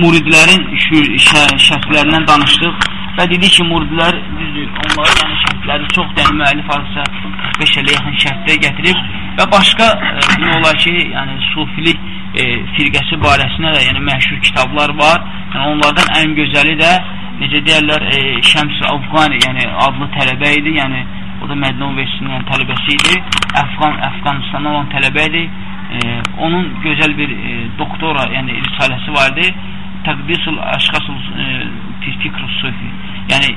muridlərin şərtlərindən danışdıq və dedi ki, muridlər düzdür, onların yəni şərtləri çoxdur, yəni müəllif hadisə 45 ilə yaxın şərtlər gətirib və başqa e, demək olar ki, yəni sufilik e, firqəsi barəsində də yəni məşhur kitablar var. Yəni onlardan ən gözəli də necə deyirlər, e, Şəms Afqani, yəni adlı tələbə idi, yəni o da Mədinə Universitetinin yəni, tələbəsi idi. Əfqan, Əfqanistandan olan tələbə idi. E, onun gözəl bir e, doktora, yəni risaləsi vardı. Təqdisul Əşqasul e, Fikr Sufi. Yəni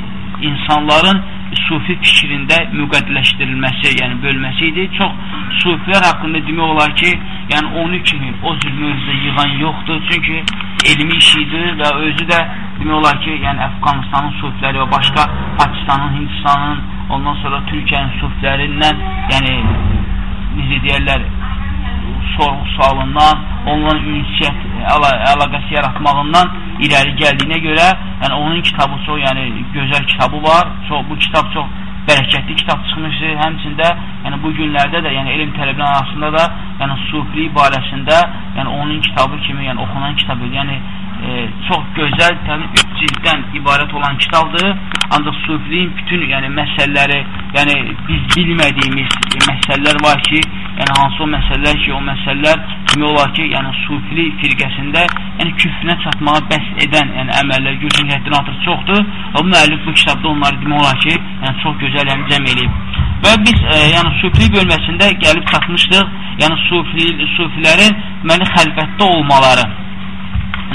insanların sufi fikrində müqəddiləşdirilməsi, yəni bölməsi idi. Çox sufilər haqqında demək olar ki, yəni onu kimi o cür mövzuda yığan yoxdur. Çünki elmi iş idi və özü də demək olar ki, yəni Əfqanistanın sufiləri və başqa Pakistanın, Hindistanın, ondan sonra Türkiyənin sufilərindən, yəni necə deyərlər, sorğu-sualından, onların ünsiyyət əla əlaqəsi yaratmağından irəli gəldiyinə görə, yəni onun kitabı çox, yəni gözəl kitabı var. Çox bu kitab çox bərəkətli kitab çıxmışdır. Həmçində, yəni bu günlərdə də, yəni elm tələbləri arasında da, yəni sufilik barəsində, yəni onun kitabı kimi, yəni oxunan kitabdır. Yəni e, çox gözəl, təbii üç cilddən ibarət olan kitabdır. Ancaq sufiliyin bütün yəni məsələləri, yəni biz bilmədiyimiz məsələlər var ki, yəni hansı o məsələlər ki, o məsələlər demək olar ki, yəni sufili firqəsində yəni küfrünə çatmağa bəs edən yəni əməllər gücün həddindən artıq çoxdur. Və bu müəllif bu kitabda onları demək olar ki, yəni çox gözəl yəni cəm eləyib. Və biz e, yəni sufili bölməsində gəlib çatmışdıq. Yəni sufili sufilərin deməli xəlvətdə olmaları.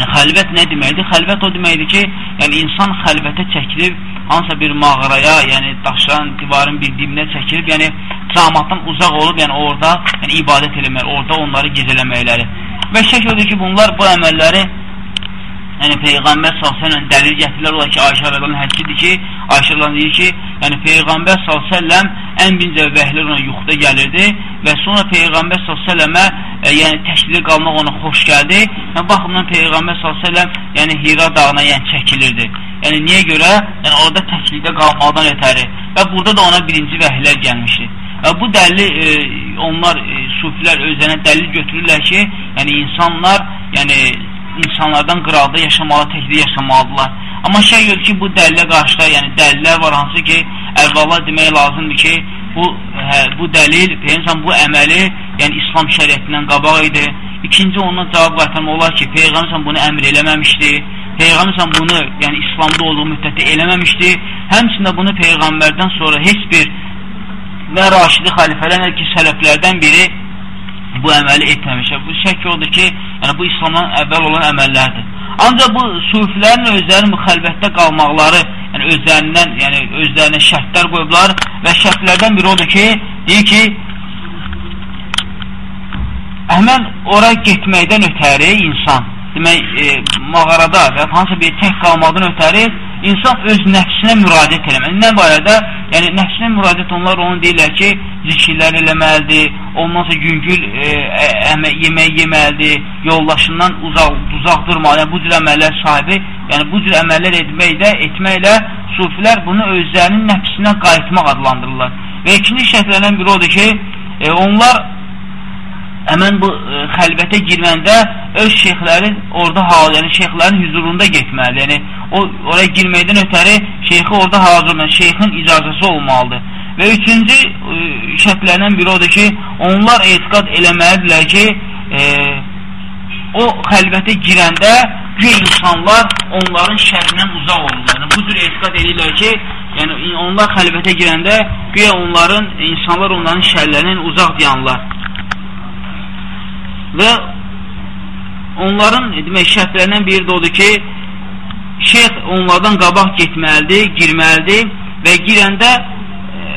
Yəni xəlvət nə deməkdir? Xəlvət o deməkdir ki, yəni insan xəlvətə çəkilib hansısa bir mağaraya, yəni daşların, divarın bir dibinə çəkilib, yəni cəmaatdan uzaq olub, yəni orada yəni ibadət eləmək, orada onları gecələməkləri. Və şək odur ki, bunlar bu əməlləri yəni Peyğəmbər s.ə.v dəlil gətirirlər, ola ki, Ayşə rəqənin hədisidir ki, Ayşə rəqənin deyir ki, yəni Peyğəmbər s.ə.v ən bincə vəhlər ona yuxuda gəlirdi və sonra Peyğəmbər s.ə.və e, yəni təklidə qalmaq ona xoş gəldi və baxımdan Peyğəmbər s.ə.v yəni Hira dağına yəni çəkilirdi. Yəni niyə görə? Yəni orada təklidə qalmaqdan ötəri və burada da ona birinci vəhlər gəlmişdi. Və bu dəlli e, onlar e, sufilər özlərinə dəlil götürürlər ki, yəni insanlar, yəni insanlardan qıraqda yaşamalı, təkdə yaşamalıdırlar. Amma şey yox ki, bu dəlilə qarşıda, yəni dəlillər var hansı ki, əvvəla demək lazımdır ki, bu hə, bu dəlil, insan bu əməli, yəni İslam şəriətindən qabaq idi. İkinci ondan cavab qaytarmaq olar ki, Peyğəmbər bunu əmr eləməmişdi. Peyğəmbər bunu, yəni İslamda olduğu müddətdə eləməmişdi. Həmçində bunu Peyğəmbərdən sonra heç bir və Raşidi xəlifələr ki, sələflərdən biri bu əməli etməmişə. Bu şək odur ki, yəni bu İslamdan əvvəl olan əməllərdir. Ancaq bu sufilərin özləri müxəlvətdə qalmaqları, yəni özlərindən, yəni özlərinə şərtlər qoyublar və şərtlərdən biri odur ki, deyir ki, həmən ora getməkdən ötəri insan, demək, e, mağarada və hansısa bir tək qalmaqdan ötəri insan öz nəfsinə müraciət eləməli. Nə barədə? Yəni, nəfsinə müraciət onlar onu deyirlər ki, zikirlər eləməlidir, ondan sonra yüngül e, əmə, yemək yeməlidir, yoldaşından uzaq, uzaq durmalı. Yəni, bu cür əməllər sahibi, yəni bu cür əməllər etməklə, etməklə sufilər bunu özlərinin nəfsinə qayıtmaq adlandırırlar. Və ikinci şərtlərdən biri odur ki, e, onlar həmən bu e, xəlvətə girməndə öz şeyxlərin orada yəni şeyxlərin hüzurunda getməlidir. Yəni o oraya girməkdən ötəri şeyxi orada hazır olmalı, şeyxin icazəsi olmalıdır. Və üçüncü e, şərtlərdən biri odur ki, onlar etiqad eləməlidirlər ki, e, o xəlvətə girəndə güya insanlar onların şərrindən uzaq olurlar. Yəni, bu cür etiqad edirlər ki, yəni onlar xəlvətə girəndə güya onların, insanlar onların şərlərindən uzaq dayanırlar və onların demək, şərtlərindən biri də odur ki, şeyx onlardan qabaq getməlidir, girməlidir və girəndə e,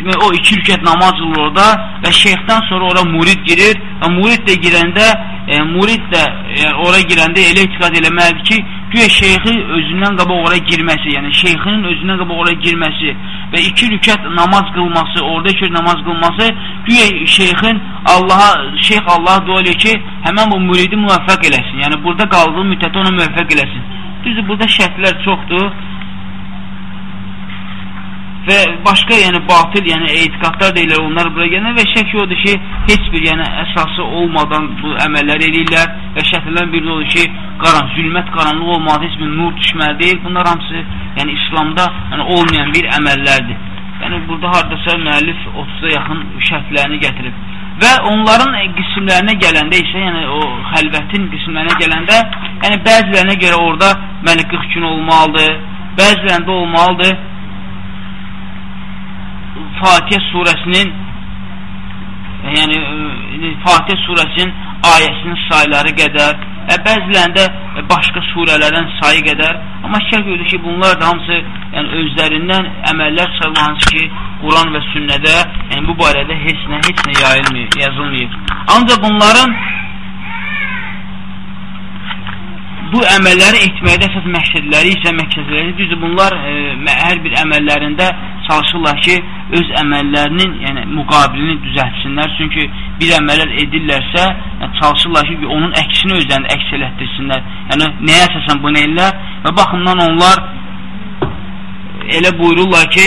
demək, o iki rükət namaz olur orada və şeyxdən sonra ora murid girir və murid də girəndə e, murid də e, ora girəndə elə etiqad eləməlidir ki, güya şeyxi özündən qabaq oraya girməsi, yəni şeyxinin özündən qabaq oraya girməsi və iki rükət namaz qılması, orada iki namaz qılması güya şeyxin Allaha, şeyx Allaha dua edir ki, həmən bu müridi müvəffəq eləsin. Yəni burada qaldığı müddətə ona müvəffəq eləsin. Düzdür, burada şərtlər çoxdur. Və başqa yəni batil, yəni etiqadlar deyirlər, onlar bura gəlir və şək odur ki, heç bir yəni əsası olmadan bu əməlləri edirlər və şərtlərdən biri odur ki, qaran, zülmət qaranlıq olmadı, heç bir nur düşməli deyil. Bunlar hamısı yəni İslamda yəni, olmayan bir əməllərdir. Yəni burada hardasa müəllif 30-a yaxın şərtlərini gətirib. Və onların qismlərinə gələndə isə, yəni o xəlvətin qismlərinə gələndə, yəni bəzilərinə görə orada məli 40 gün olmalıdır, bəzilərində olmalıdır Fatihə surəsinin yəni e, Fatihə surəsinin ayəsinin sayları qədər və bəzilərində başqa surələrdən sayı qədər amma şək edir ki, bunlar da hamısı yəni özlərindən əməllər sayılır ki, Quran və sünnədə yəni bu barədə heç nə, heç nə yayılmıyor, yazılmıyor. Ancaq bunların bu əməlləri etməkdə əsas məqsədləri isə məqsədləri düzdür. Bunlar e, hər bir əməllərində çalışırlar ki, öz əməllərinin yəni müqabilini düzəltsinlər. Çünki bir əməllər edirlərsə, yəni, çalışırlar ki, onun əksini özlərində əks elətdirsinlər. Yəni nəyə əsasən bunu edirlər? Və baxımdan onlar elə buyururlar ki,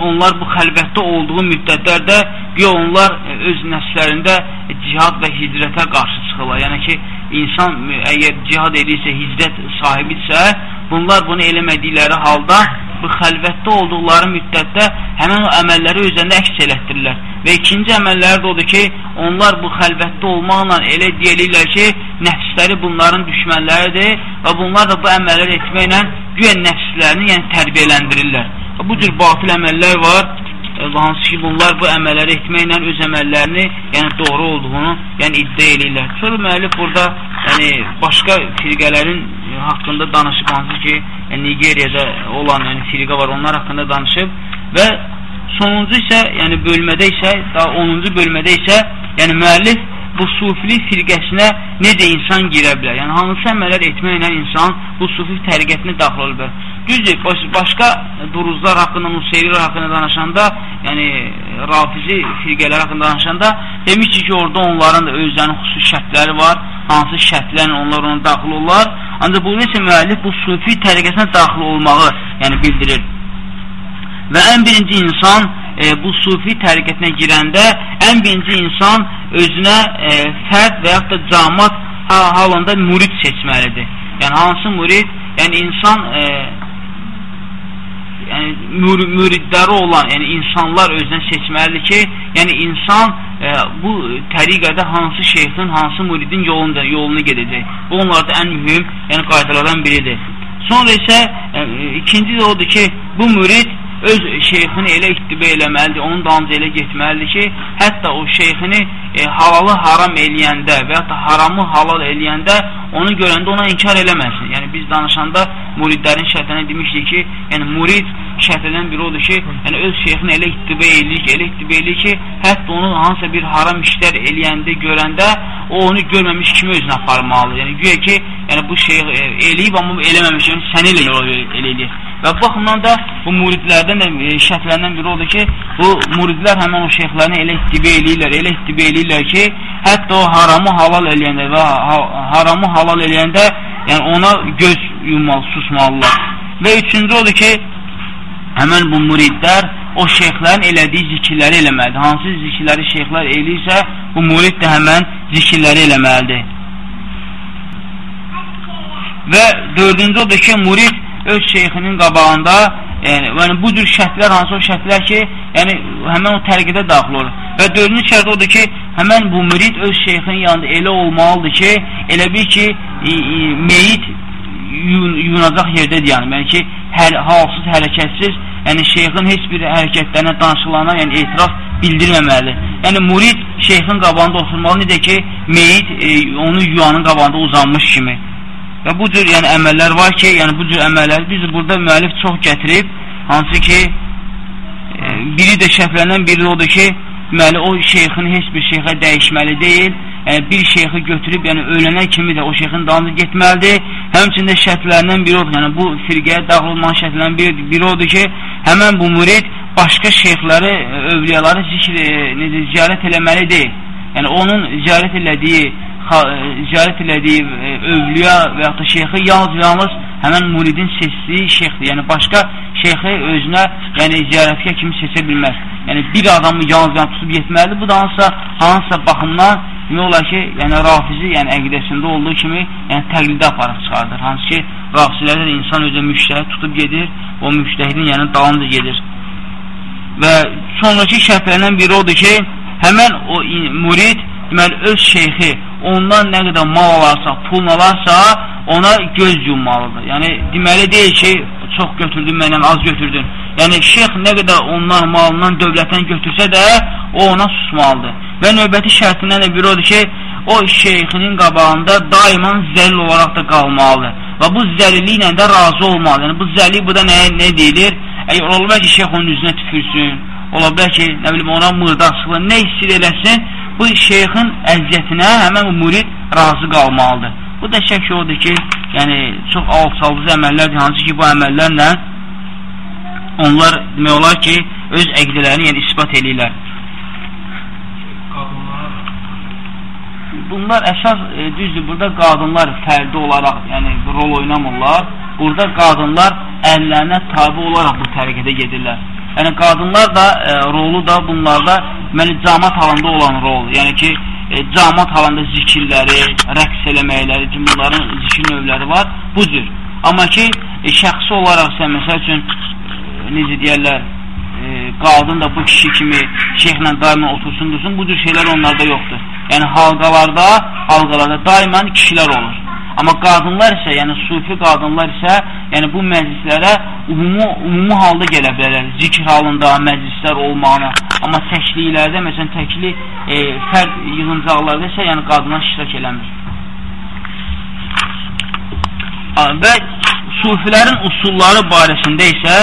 onlar bu xəlvətdə olduğu müddətlərdə güya onlar öz nəslərində cihad və hicrətə qarşı çıxırlar. Yəni ki, insan əgər cihad edirsə, hicrət sahibidirsə, bunlar bunu eləmədikləri halda bu xəlvətdə olduqları müddətdə həmin əməlləri özlərində əks elətdirirlər. Və ikinci əməlləri də odur ki, onlar bu xəlvətdə olmaqla elə deyilirlər ki, nəfsləri bunların düşmənləridir və bunlar da bu əməlləri etməklə güya nəfslərini yəni tərbiyələndirirlər. Bu cür batil əməllər var, e, hansı ki, bunlar bu əməlləri etməklə öz əməllərini, yəni doğru olduğunu, yəni iddia edirlər. Sonra müəllif burada yəni başqa firqələrin haqqında danışıb hansı ki, yəni Nigeriyada olan yəni firqə var, onlar haqqında danışıb və sonuncu isə, yəni bölmədə isə, daha 10-cu bölmədə isə, yəni müəllif bu sufilik firqəsinə necə insan girə bilər? Yəni, hansı əməllər etməklə insan bu sufi təriqətinə daxil olur bilər? Düzdür, baş, başqa duruzlar haqqında, museyriler haqqında danışanda, yəni rafizi firqələr haqqında danışanda demişdik ki, orada onların da özlərinin xüsusi şərtləri var, hansı şərtlərlə onlar ona daxil olurlar. Ancaq bu isə müəllif bu sufi təriqəsinə daxil olmağı yəni bildirir. Və ən birinci insan e, bu sufi təriqətinə girəndə ən birinci insan özünə e, fərd və yaxud da camat halında murid seçməlidir. Yəni hansı murid? Yəni insan e, yəni mür müridləri olan, yəni insanlar özünə seçməlidir ki, yəni insan e, bu təriqədə hansı şeyxin, hansı muridin yolunda, yolunu gedəcək. Bu onlarda ən mühüm, yəni qaydalardan biridir. Sonra isə e, ikinci də odur ki, bu mürid öz şeyxini elə ittibə eləməlidir, onun dalınca elə getməlidir ki, hətta o şeyxini e, halalı haram eləyəndə və yaxud da haramı halal eləyəndə onu görəndə ona inkar eləməsin. Yəni biz danışanda muridlərin şərtlərinə demişdik ki, yəni murid şərtlərdən biri odur ki, yəni öz şeyxini elə ittibə eləyir, elə ittibə eləyir ki, hətta onu hansısa bir haram işlər eləyəndə, görəndə o onu görməmiş kimi özünə aparmalıdır. Yəni güya ki, yəni bu şeyx e, eləyib amma eləməmiş, yəni səni elə eləyir. Və bu baxımdan da bu muridlərdən də e, şərtlərindən biri odur ki, bu muridlər həmən o şeyxlərini elə ittibə eləyirlər, elə ittibə eləyirlər ki, hətta o haramı halal eləyəndə və haramı halal eləyəndə yəni ona göz yummalı, susmalılar. Və üçüncü odur ki, həmən bu muridlər o şeyxlərin elədiyi zikirləri eləməlidir. Hansı zikirləri şeyxlər eləyirsə, bu murid də həmən zikirləri eləməlidir. Və dördüncü odur ki, murid öz şeyxinin qabağında yəni, yəni bu cür şərtlər hansı o şərtlər ki, yəni həmən o tərqidə daxil olur. Və dördüncü şərt odur ki, həmən bu mürid öz şeyxinin yanında elə olmalıdır ki, elə bir ki, e, e, meyit yun, yunacaq yerdədir yəni. Yəni ki, hər, halsız, hərəkətsiz, yəni şeyxin heç bir hərəkətlərinə, danışıqlarına yəni etiraz bildirməməlidir. Yəni murid şeyxin qabağında oturmalı, necə ki, meyit e, onu yuyanın qabağında uzanmış kimi. Və bu cür yəni əməllər var ki, yəni bu cür əməlləri biz burada müəllif çox gətirib, hansı ki e, biri də şərtlərindən biri odur ki, deməli o şeyxin heç bir şeyxə dəyişməli deyil. Yəni bir şeyxi götürüb, yəni ölənə kimi də o şeyxin dalınca getməlidir. Həmçində şərtlərindən biri odur. Yəni bu firqəyə daxil olmanın şərtlərindən biri, biri odur ki, həmən bu mürid başqa şeyxləri, övliyaları zikr, e, necə ziyarət eləməli deyil. Yəni onun ziyarət elədiyi ziyarət elədiyi e, övliya və yaxud da şeyxi yalnız yalnız həmən muridin seçdiyi şeyxdir. Yəni başqa şeyxi özünə, yəni ziyarətgə kimi seçə bilməz. Yəni bir adamı yalnız tutub yetməlidir. Bu da hansısa, hansısa baxımdan demək olar ki, yəni rafizi, yəni əqidəsində olduğu kimi, yəni təqlidə aparıb çıxardır. Hansı ki, rafizilərdə də insan özə müştəhid tutub gedir, o müştəhidin yəni dalınca gedir. Və sonraki şərtlərdən biri odur ki, həmən o murid deməli, öz şeyxi ondan nə qədər mal alarsa, pul alarsa, ona göz yummalıdır. Yəni, deməli deyil ki, çox götürdün, məndən az götürdün. Yəni, şeyx nə qədər ondan, malından, dövlətdən götürsə də, o ona susmalıdır. Və növbəti şərtindən də biri odur ki, o şeyxinin qabağında daima zəlil olaraq da qalmalıdır. Və bu zəlilliklə də razı olmalıdır. Yəni, bu zəlil bu da nə, nə deyilir? Əgər ola bilər ki, şeyx onun üzünə tüfürsün, ola bilər ki, nə bilim, ona mırdaxsıqla nə istir eləsin, bu şeyxin əziyyətinə həmən mürid razı qalmalıdır. Bu da şək odur ki, yəni çox alçaldız əməllərdir, hansı ki, bu əməllərlə onlar demək olar ki, öz əqdələrini yəni ispat eləyirlər. Bunlar əsas e, düzdür, burada qadınlar fərdi olaraq, yəni rol oynamırlar. Burada qadınlar əllərinə tabi olaraq bu tərəqədə gedirlər. Yəni qadınlar da e, rolu da bunlarda deməli camat halında olan rol. Yəni ki, e, camat halında zikirləri, rəqs eləməkləri, bunların zikir növləri var. Bu cür. Amma ki, e, şəxsi olaraq sən məsəl üçün e, necə deyərlər, e, qadın da bu kişi kimi şeyxlə daima otursun, dursun, bu cür şeylər onlarda yoxdur. Yəni halqalarda, halqalarda daima kişilər olur. Amma qadınlar isə, yəni sufi qadınlar isə, yəni bu məclislərə umumu, umumu halda gələ bilərlər. Zikr halında məclislər olmağına. Amma təkliklərdə, məsələn, təkli e, fərd yığıncaqlarda isə, yəni qadınlar iştirak eləmir. Və sufilərin usulları barəsində isə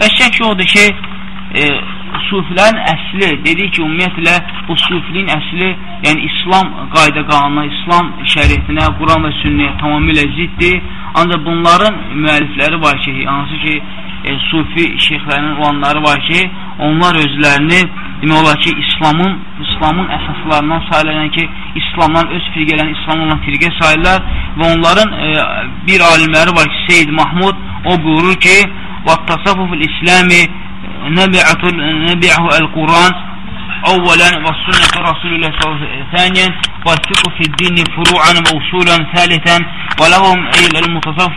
qəşək odur ki, e, sufilərin əsli, dedik ki, ümumiyyətlə bu sufilin əsli, yəni İslam qayda qanuna, İslam şəriətinə, Quran və sünnəyə tamamilə ziddir. Ancaq bunların müəllifləri var ki, hansı ki, e, sufi şeyxlərinin olanları var ki, onlar özlərini demək olar ki, İslamın İslamın əsaslarından sayılır ki, İslamdan öz firqələrini İslam olan firqə sayırlar və onların e, bir alimləri var ki, Seyyid Mahmud, o buyurur ki, "Vattasafu fil İslami نبعه القرآن أولا والسنة رسول الله صلى الله عليه وسلم. ثانيا والثق في الدين فروعا موصولا ثالثا ولهم المتصف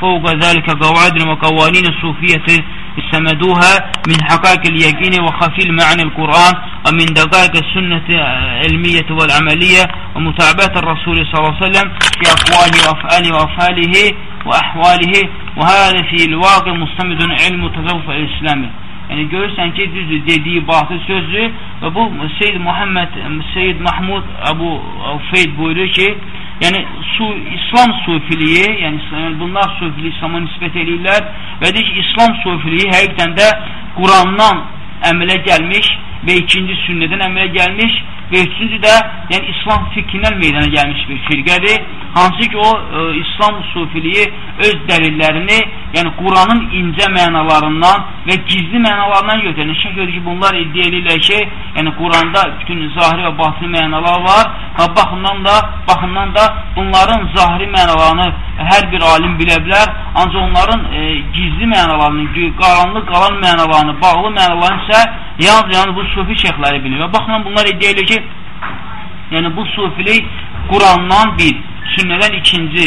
فوق ذلك قواعد وقوانين الصوفية استمدوها من حقائق اليقين وخفي المعنى القرآن ومن دقائق السنة العلمية والعملية ومتابعة الرسول صلى الله عليه وسلم في أقواله وأفعاله وأفعاله وأحواله وهذا في الواقع مستمد علم التصوف الإسلامي. Yəni görürsən ki, düzdür, dediyi batıl sözdür və bu Seyyid Muhammed, Seyyid Mahmud Əbu Feyd buyurur ki, yəni su, İslam sufiliyi, yəni, bunlar sufiliyi İslama nisbət edirlər və deyir ki, İslam sufiliyi həqiqdən də Qurandan əmələ gəlmiş və ikinci sünnədən əmələ gəlmiş və üçüncü də yəni İslam fikrindən meydana gəlmiş bir firqədir. Hansı ki o e, İslam sufiliyi öz dəlillərini, yəni Quranın incə mənalarından və gizli mənalarından götürür. Şək edir ki, bunlar iddia edirlər ki, yəni Quranda bütün zahiri və batini mənalar var. Və baxımdan da, baxımdan da bunların zahiri mənalarını hər bir alim bilə bilər. Ancaq onların e, gizli mənalarını, qaranlıq qalan mənalarını, bağlı mənalarını isə yalnız yəni bu sufi şeyxləri bilir. Və baxımdan bunlar iddia edir ki, yəni bu sufilik Qurandan bir, sünnədən ikinci,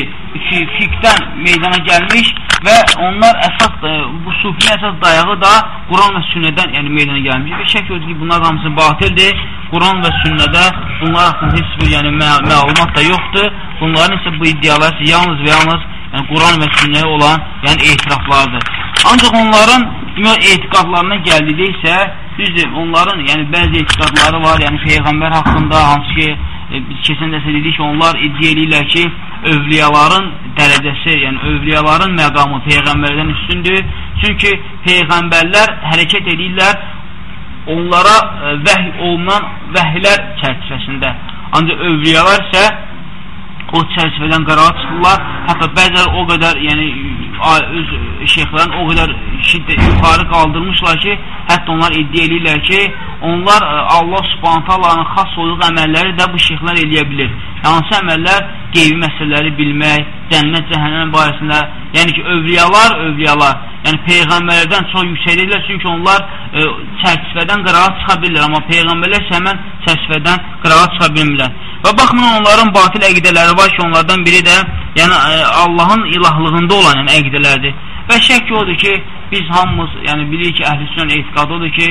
fiqdən meydana gəlmiş və onlar əsas, e, bu sufinin əsas dayağı da Quran və sünnədən yəni meydana gəlmiş. Və şək ki, bunlar hamısı batildir. Quran və sünnədə bunlar haqqında heç bir yəni, mə məlumat da yoxdur. Bunların isə bu iddialar yalnız və yalnız yəni, Quran və sünnəyə olan yəni, etiraflardır. Ancaq onların etiqadlarına gəldikdə isə düzdür, onların yəni, bəzi etiqadları var, yəni Peyğəmbər haqqında hansı ki, e, biz keçən dəfə dedik ki, onlar iddia edirlər ki, övliyaların dərəcəsi, yəni övliyaların məqamı Peyğəmbərdən üstündür. Çünki Peyğəmbərlər hərəkət edirlər onlara e, vəhy olunan vəhlər çərçivəsində. Ancaq övliyalar isə o çərçivədən qarağa çıxırlar. Hətta bəzilər o qədər, yəni öz şeyxlərin o qədər şiddə yuxarı qaldırmışlar ki, hətta onlar iddia edirlər ki, onlar e, Allah subhantalarının xas olduğu əməlləri də bu şeyxlər eləyə bilir. Hansı əməllər? Qeybi məsələləri bilmək, cənnət, cəhənnəm barəsində, yəni ki, övliyalar, övliyalar, yəni peyğəmbərlərdən çox yüksəkdirlər, çünki onlar e, çərçivədən qırağa çıxa bilirlər, amma peyğəmbərlər isə həmən çərçivədən qırağa çıxa bilmirlər. Və baxımdan onların batil əqidələri var ki, onlardan biri də yəni e, Allahın ilahlığında olan yəni, əqidələrdir. Və şək odur ki, biz hamımız yəni bilirik ki, əhlüsünün etiqadı odur ki,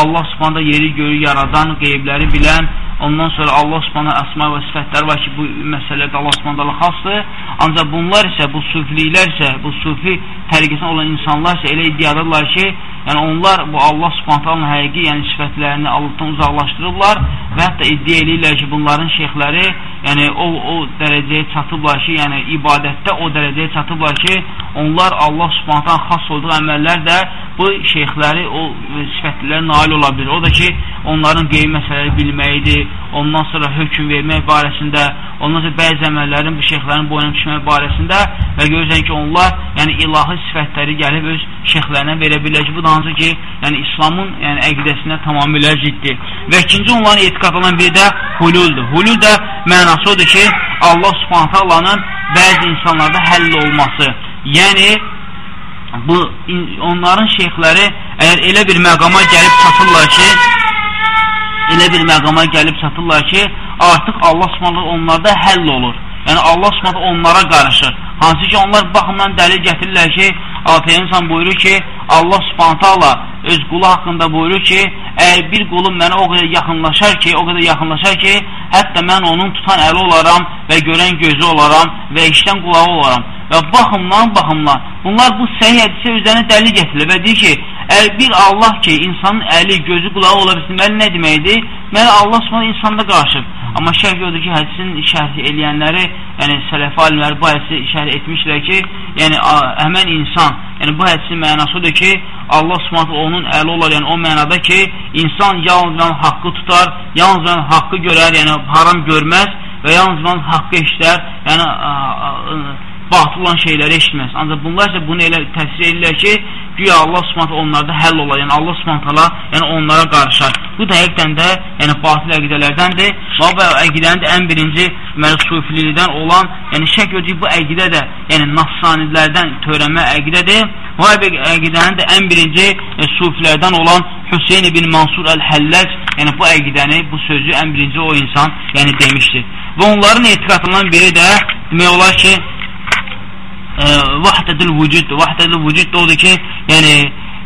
Allah Subhanahu yeri göyü yaradan, qeybləri bilən, ondan sonra Allah Subhanahu əsma və sifətləri var ki, bu məsələdə Allah Subhanahu xasdır. Ancaq bunlar isə, bu sufiliklər isə, bu sufi təriqəsində olan insanlar isə elə iddiadırlar ki, yəni onlar bu Allah Subhanahu həqiqi, yəni sifətlərini Allahdan uzaqlaşdırırlar və hətta iddia edirlər ki, bunların şeyxləri yəni o o dərəcəyə çatıblar ki, yəni ibadətdə o dərəcəyə çatıblar ki, onlar Allah Subhanahu xas olduğu əməllər də bu şeyxləri o sifətlərə nail ola bilir. O da ki, onların qeyb məsələləri bilməyidir, ondan sonra hökm vermək barəsində, ondan sonra bəzi əməllərin bu şeyxlərin boyuna düşmək barəsində və görürsən ki, onlar yəni ilahi sifətləri gəlib öz şeyxlərinə verə bilər ki, bu da hansı ki, yəni İslamın yəni əqidəsinə tamamilə ciddi. Və ikinci onların etiqad olan biri də hululdur. Hulul da mənası odur ki, Allah Subhanahu taalanın bəzi insanlarda həll olması. Yəni bu onların şeyxləri əgər elə bir məqama gəlib çatırlar ki, elə bir məqama gəlib çatırlar ki, artıq Allah Subhanahu onlarda həll olur. Yəni Allah Subhanahu onlara qarışır. Hansı ki onlar baxımdan dəlil gətirirlər ki, Peyğəmbər buyurur ki, Allah Subhanahu öz qulu haqqında buyurur ki, əgər bir qulum mənə o qədər yaxınlaşar ki, o qədər yaxınlaşar ki, hətta mən onun tutan əli olaram və görən gözü olaram və işdən qulağı olaram. Və baxımdan, baxımdan, bunlar bu səhih hədisə üzərinə dəlil getirir və deyir ki, əgər bir Allah ki, insanın əli, gözü, qulağı ola bilsin, məli nə deməkdir? Məli Allah sonra insanda qarşır. Amma şərh odur ki, hədisin şərhi eləyənləri, yəni sələfi alimləri bu hədisi şərh etmişlər ki, yəni həmən insan, yəni bu hədisin mənası odur ki, Allah subhanətlə onun əli olar, yəni o mənada ki, insan yalnız haqqı tutar, yalnız haqqı görər, yəni haram görməz və yalnız haqqı işlər, yəni batıl olan şeyləri eşitməz. Ancaq bunlar isə bunu elə təfsir edirlər ki, güya Allah Subhanahu onlarda həll olar. Yəni Allah Subhanahu yəni onlara qarışar. Bu da həqiqətən də yəni batil əqidələrdəndir. Və əqidənin də ən birinci deməli sufilikdən olan, yəni şək ödü bu əqidə də yəni nafsanilərdən törənmə əqidədir. Bu əqidənin də ən birinci e, sufilərdən olan Hüseyn ibn Mansur əl-Həllac, yəni bu əqidəni, bu sözü ən birinci o insan yəni demişdir. Və onların etiqadından biri də demək olar ki, e, vahdədül vücud, vahdədül vücud da odur ki, yəni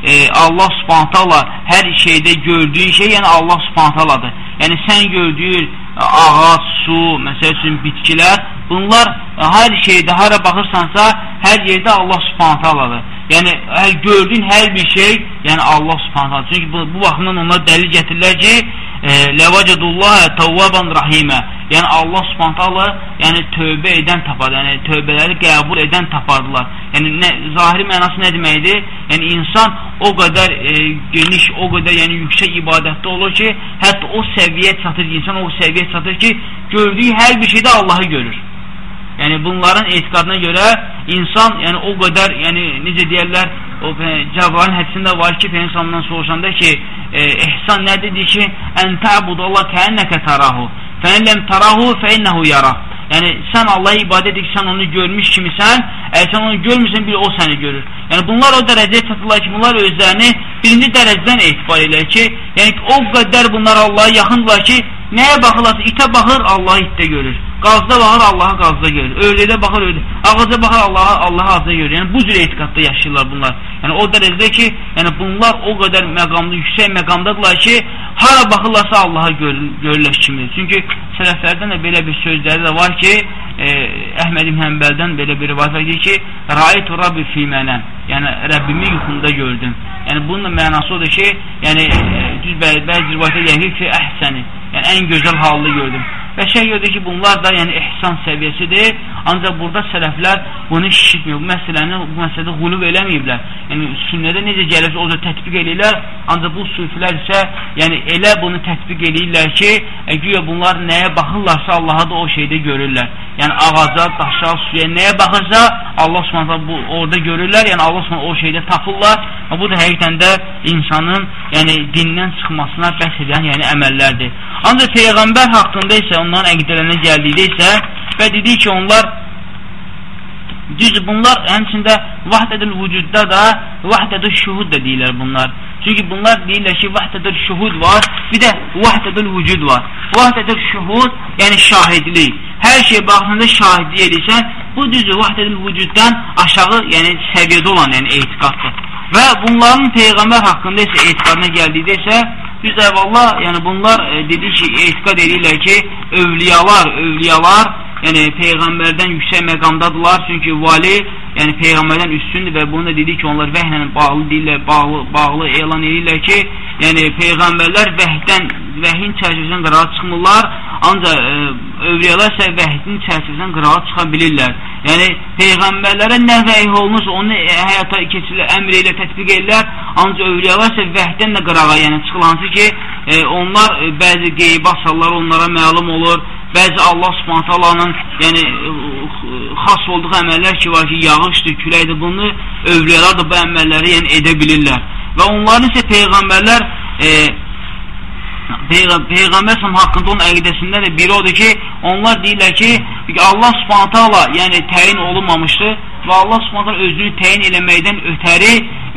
e, Allah subhantala hər şeydə gördüyün şey, yəni Allah subhantaladır. Yəni sən gördüyün ağac, su, məsəl üçün bitkilər, bunlar hər şeydə, hara baxırsansa, hər yerdə Allah subhantaladır. Yəni hər gördüyün hər bir şey, yəni Allah subhantaladır. Çünki bu, bu baxımdan onlar dəlil gətirirlər ki, Ləvəcədullah təvvəban rahimə Yəni Allah subhantalı yəni, tövbə edən tapar, yəni tövbələri qəbul edən tapardılar. Yəni nə, zahiri mənası nə deməkdir? Yəni insan o qədər e, geniş, o qədər yəni yüksək ibadətdə olur ki, hətta o səviyyə çatır ki, insan o səviyyə çatır ki, gördüyü hər bir şeydə Allahı görür. Yəni bunların etiqadına görə insan, yəni o qədər, yəni necə deyirlər, o Cəbrayilin hədisində var ki, Peyğəmbərdən soruşanda ki, e, ehsan nədir? Deyir ki, "Ən ta'budallah ka'annaka tarahu, fa in lam tarahu fa innahu yara." Yəni sən Allah'a ibadət edir, sən onu görmüş kimisən, əgər sən onu görmürsən, bil o səni görür. Yəni bunlar o dərəcəyə çatırlar ki, bunlar özlərini birinci dərəcədən etibar edir ki, yəni o qədər bunlar Allah'a yaxındırlar ki, nəyə baxırlarsa, itə baxır, Allah'ı itdə görür. Qazda baxır, Allahı qazda görür. Öyrədə baxır, öyrədə. Ağaca baxır, Allahı Allahı ağaca görür. Yəni bu cür etiqadda yaşayırlar bunlar. Yəni o dərəcədə ki, yəni bunlar o qədər məqamlı, yüksək məqamdadırlar ki, hara baxırlarsa Allahı görür, görürlər kimidir. Çünki sələflərdən də belə bir sözləri də var ki, e, Əhməd ibn Həmbəldən belə bir rivayət var ki, Raitu Rabbi fi mənəm. Yəni Rəbbimi yuxumda gördüm. Yəni bunun da mənası odur ki, yəni e, düz bəzi, bəzi rivayətlər gəlir ki, əhsəni. Yəni ən gözəl halını gördüm. Və şey gördü ki, bunlar da yəni ihsan səviyyəsidir. Ancaq burada sələflər bunu şişitmir. Bu məsələni bu məsələdə qulub eləməyiblər. Yəni sünnədə necə gəlirsə o da tətbiq eləyirlər. Ancaq bu sufilər isə yəni elə bunu tətbiq eləyirlər ki, e, güya bunlar nəyə baxırlarsa Allah'a da o şeydə görürlər. Yəni ağaca, daşa, suya nəyə baxırsa Allah Subhanahu bu orada görürlər. Yəni Allah Subhanahu o şeydə tapırlar. Bu da həqiqətən də insanın yəni dindən çıxmasına bəs edən yəni əməllərdir. Ancaq peyğəmbər haqqında isə onların əqidələrinə gəldikdə isə və dedik ki, onlar Düzdür, bunlar həmçində vahdədül vücudda da vahdədül şuhud da deyirlər bunlar. Çünki bunlar deyirlər ki, vahdədül şuhud var, bir də vahdədül vücud var. Vahdədül şuhud, yəni şahidlik. Hər şey baxsında şahidlik edirsən, bu düzdür, vahdədül vücuddan aşağı, yəni səviyyədə olan yəni, etiqaddır. Və bunların Peyğəmbər haqqında isə etiqadına gəldikdə isə Biz əvvəllah, yəni bunlar e, dedik ki, etiqad edirlər ki, övliyalar, övliyalar yəni peyğəmbərdən yüksək məqamdadırlar, çünki vali yəni peyğəmbərdən üstündür və bunu da dedik ki, onlar vəhlə bağlı deyirlər, bağlı, bağlı elan edirlər ki, yəni peyğəmbərlər vəhdən, vəhin çərçivəsindən qırağa çıxmırlar, ancaq e, övliyalar isə vəhdin çərçivəsindən qırağa çıxa bilirlər. Yəni peyğəmbərlərə nə vəhy olmuş, onu həyata keçirilir, əmr ilə tətbiq edirlər, ancaq övliyalar isə vəhddən də qırağa, yəni çıxılansı ki, e, onlar e, bəzi qeybat sallar onlara məlum olur, bəzi Allah subhantalanın yəni, xas olduğu əməllər ki var ki, yağışdır, küləkdir, bunu övliyalar da bu əməlləri yəni, edə bilirlər. Və onların isə Peyğəmbərlər e, Peyğ Peyğəmbər haqqında onun əqidəsində də biri odur ki, onlar deyirlər ki, Allah subhanətəala yəni təyin olunmamışdır və Allah subhanətəala özünü təyin eləməkdən ötəri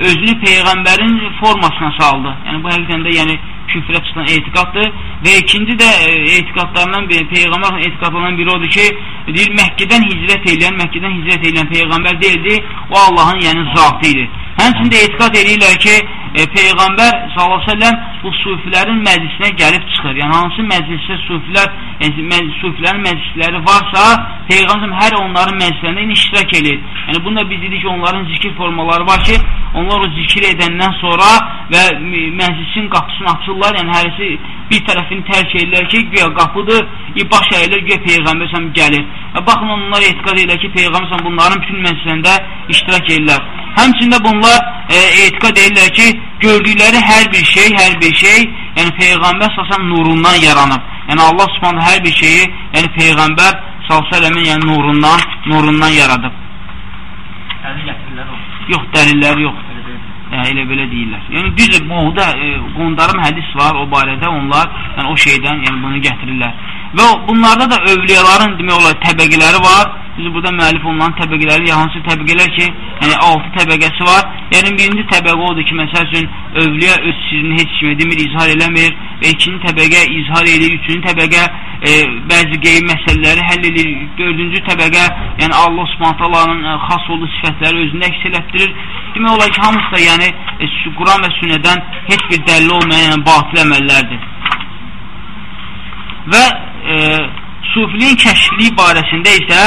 özünü Peyğəmbərin formasına saldı. Yəni bu həqiqətən də yəni küfrə çıxan etiqaddır və ikinci də e, etiqadlarından biri, Peyğəmbər etiqadlarından biri odur ki, deyir, Məkkədən hicrət edən, Məkkədən hicrət edən Peyğəmbər deyildi, o Allahın yəni zatı idi. Həmçində etiqad edirlər ki, e, Peyğəmbər s.ə.v bu sufilərin məclisinə gəlib çıxır. Yəni, hansı məclisdə sufilər, yəni, sufilərin məclisləri varsa, Peyğəmbər hər onların məclislərində iştirak edir. Yəni, bunda biz dedik ki, onların zikir formaları var ki, onlar o zikir edəndən sonra və məclisin qapısını açırlar, yəni hərisi bir tərəfini tərk edirlər ki, güya qapıdır, baş əyilər, güya Peyğəmbər gəlir. Və baxın, onlar etiqad edirlər ki, Peyğəmbər bunların bütün məclislərində iştirak edirlər. Həmçində bunlar e, etiqad edirlər ki, gördükləri hər bir şey, hər bir şey, yəni Peyğəmbər səsəm nurundan yaranıb. Yəni Allah subhanə hər bir şeyi, yəni Peyğəmbər s.ə.v-in yəni nurundan, nurundan yaradıb. Yox, dəlilləri yox. Yəni, elə belə deyirlər. Yəni, düzdür, Moğda e, qondarım hədis var o barədə, onlar yəni, o şeydən yəni, bunu gətirirlər. Və bunlarda da övliyaların demək olar təbəqələri var. Biz burada müəllif olunan təbəqələri, hansı təbəqələr ki, yəni 6 təbəqəsi var. Yəni birinci təbəqə odur ki, məsəl üçün övliya öz sirrini heç kimə demir, izhar eləmir və ikinci təbəqə izhar edir, üçüncü təbəqə e, bəzi qeyb məsələləri həll edir. Dördüncü təbəqə, yəni Allah Subhanahu e, xas olduğu sifətləri özündə əks elətdirir. Demək olar ki, hamısı da yəni e, Quran və sünnədən heç bir dəlil olmayan yəni, batil əməllərdir. Və e, sufiliyin kəşfliyi barəsində isə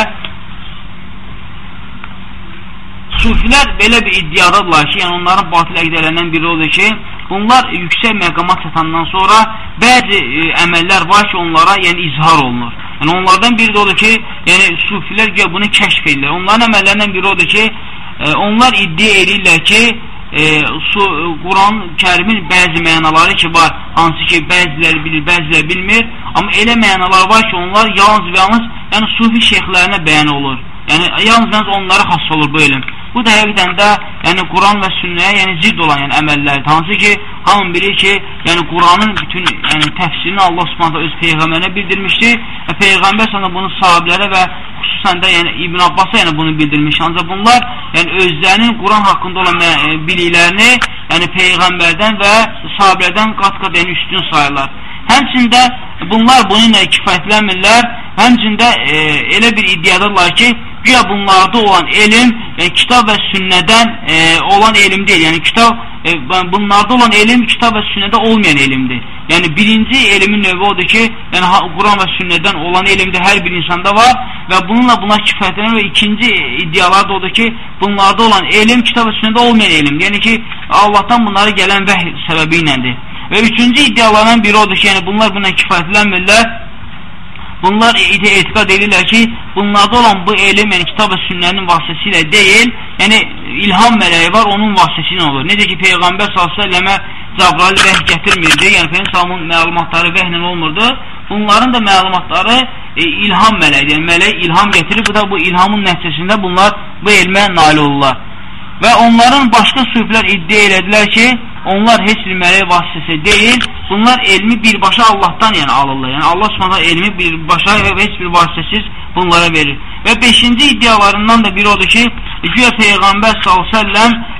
sufilər belə bir iddiadadırlar ki, yəni onların batil əqdələrindən biri odur ki, bunlar yüksək məqama çatandan sonra bəzi e, əməllər var ki, onlara yəni izhar olunur. Yəni onlardan biri də odur ki, yəni sufilər gəl bunu kəşf edirlər. Onların əməllərindən biri odur ki, e, onlar iddia edirlər ki, e, Quran kərimin bəzi mənaları ki var, hansı ki bəziləri bilir, bəziləri bilmir, amma elə mənalar var ki, onlar yalnız və yalnız yəni, sufi şeyxlərinə bəyan olur. Yəni, yalnız onlara xas olur bu elm. Bu da həqiqdən də yəni Quran və sünnəyə yəni zidd olan yəni əməllərdir. Hansı ki, hamı bilir ki, yəni Quranın bütün yəni təfsirini Allah Subhanahu öz peyğəmbərinə bildirmişdi və peyğəmbər sana bunu sahabelərə və xüsusən də yəni İbn Abbasa yəni bunu bildirmiş. Ancaq bunlar yəni özlərinin Quran haqqında olan e, biliklərini yəni peyğəmbərdən və sahabelərdən qat-qat yəni üstün sayırlar. Həmçində bunlar bununla kifayətlənmirlər. Həmçində e, elə bir iddiadırlar ki, güya bunlarda olan elm yəni, kitab və sünnədən e, olan elm deyil. Yəni kitab e, bunlarda olan elm kitab və sünnədə olmayan elmdir. Yəni birinci elmin növü odur ki, yəni Quran və sünnədən olan elmdə hər bir insanda var və bununla buna kifayətlənir və ikinci iddialar da odur ki, bunlarda olan elm kitab və sünnədə olmayan elmdir. Yəni ki, Allahdan bunları gələn vəhy səbəbi iləndir. Və üçüncü iddialardan biri odur ki, yəni bunlar buna kifayətlənmirlər Bunlar etiqad edirlər ki, bunlarda olan bu elm, yəni kitab və sünnənin vasitəsilə deyil, yəni ilham mələyi var, onun vasitəsilə olur. Necə ki, Peyğəmbər s.ə.və Cəbrail vəh gətirmirdi, yəni Peyğəmbərin məlumatları vəhlə olmurdu. Bunların da məlumatları e, ilham mələyidir. Yəni, mələk ilham gətirir, bu da bu ilhamın nəticəsində bunlar bu elmə nail olurlar. Və onların başqa sürflər iddia elədilər ki, onlar heç bir mələk vasitəsi deyil, bunlar elmi birbaşa Allahdan yəni alırlar. Yəni Allah Subhanahu elmi birbaşa və heç bir vasitəsiz bunlara verir. Və beşinci iddialarından da biri odur ki, güya Peyğəmbər s.ə.v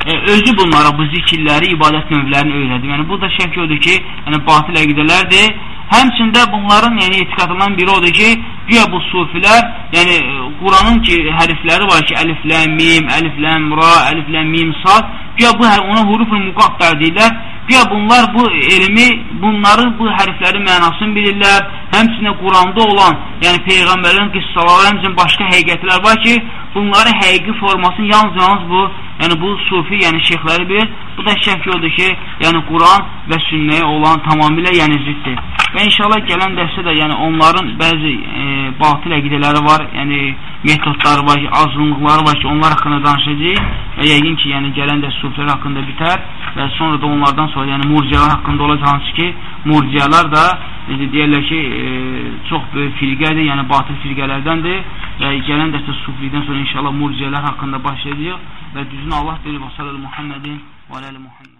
e, özü bunlara bu zikirləri, ibadət növlərini öyrədi. Yəni, bu da şək odur ki, yəni, batil əqidələrdir. Həmçində bunların yəni, etiqadından biri odur ki, güya bu sufilər, yəni Quranın ki, hərfləri var ki, əlifləm, mim, əlifləm, ra, əlifləm, mim, sad, güya bu ona hurufun müqaddər deyirlər Güya bunlar bu elmi, bunların bu hərflərin mənasını bilirlər. Həmçinin Quranda olan, yəni Peyğəmbərin qıssaları, həmçinin başqa həqiqətlər var ki, bunların həqiqi formasını yalnız-yalnız bu, yəni bu sufi, yəni şeyxləri bilir. Bu da şək yoldur ki, yəni Quran və sünnəyə olan tamamilə yəni ziddir. Və inşallah gələn dərsdə də yəni onların bəzi e, batil əqidələri var, yəni metodları var ki, azınlıqları var ki, onlar haqqında danışacağıq və yəqin ki, yəni gələn də sufilər haqqında bitər və sonra da onlardan sonra yəni murciyalar haqqında olacaq. Hansı ki murciyalar da necə deyirlər ki e, çox böyük firqədir yəni batıl firqələrdəndir və gələn dəstə suflidən sonra inşallah murciyalar haqqında başlayacaq. Və düzünü Allah bilir və sallallahu Muhammedin və aləli Muhammed